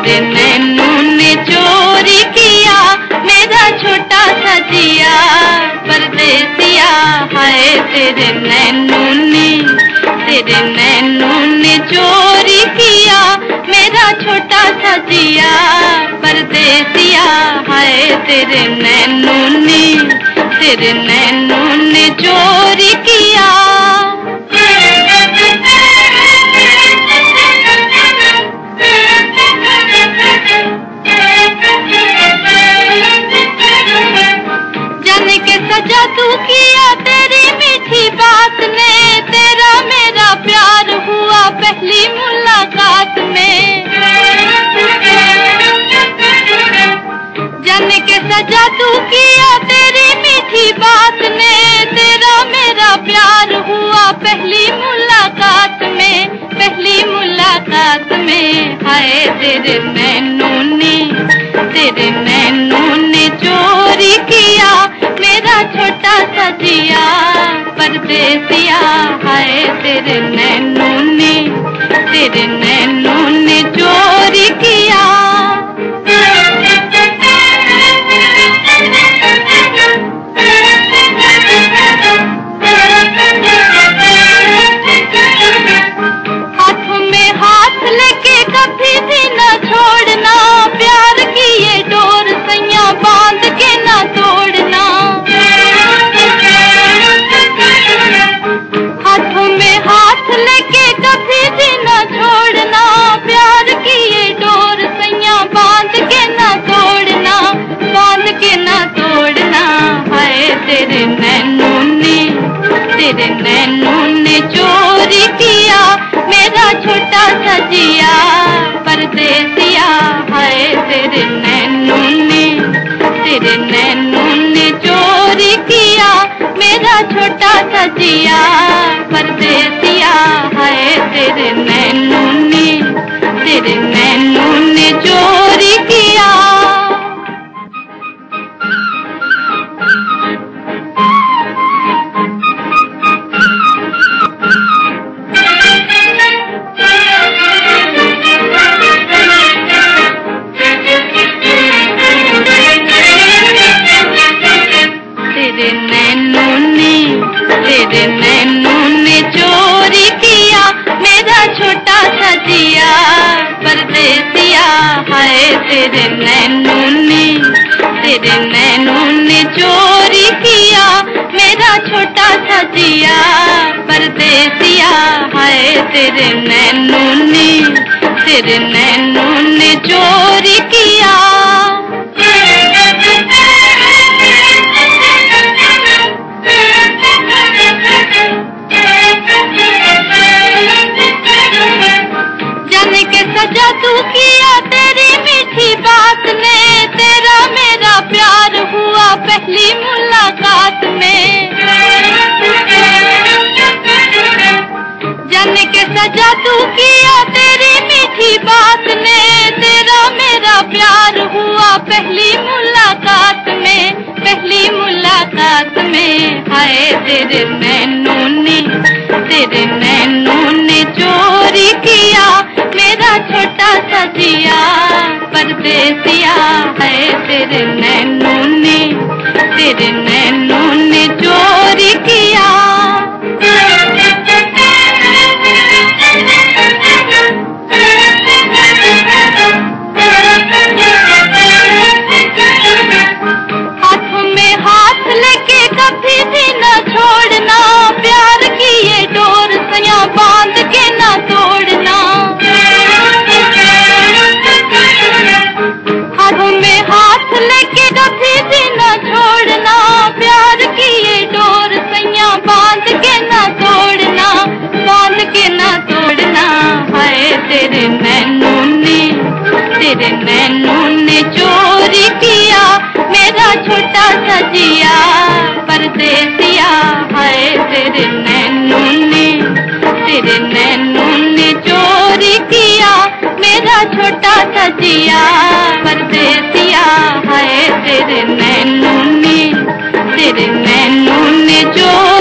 मेरे नैनू ने चोरी किया, मेरा छोटा सा जिया, परदेसिया हाय तेरे नैनू ने तेरे नैनू ने चोरी किया, मेरा छोटा सा जिया, परदेसिया हाय तेरे नैनू ने तेरे नैनू ने चोरी किया। किया तेरी मीठी बात ने तेरा मेरा प्यार हुआ पहली मुलाकात में। पहली मुलाकात में हाय तेरे नैनू ने तेरे नैनू ने चोरी किया। मेरा छोटा सा जिया। परदेसिया हाय तेरे नैनू ने तेरे नैनू ने चोरी किया। छोटा सा परदेसिया हाय तेरे नैनू ने तेरे नैनू ने चोरी किया। मेरा छोटा सजिया जिया परदेसिया हाय तेरे नैनू ने तेरे नैनू ने चोरी तेरे नैनू ने तेरे नैनू ने चोरी किया, मेरा छोटा सा जिया, परदेसिया है तेरे नैनू ने तेरे नैनू ने चोरी किया। सजा किया तेरी मीठी बात ने तेरा मेरा प्यार हुआ पहली मुलाकात में। पहली मुलाकात में हाय तेरे नैनू ने, तेरे नैनू ने चोरी किया। मेरा छोटा सा जिया, परदेसिया है तेरे नैनू मेरे नैनू ने चोरी किया, मेरा छोटा सजिया जिया, परदेसिया हाय तेरे नैनू ने तेरे नैनू ने चोरी किया, मेरा छोटा सजिया जिया, परदेसिया हाय तेरे नैनू ने तेरे नैनू ने चोरी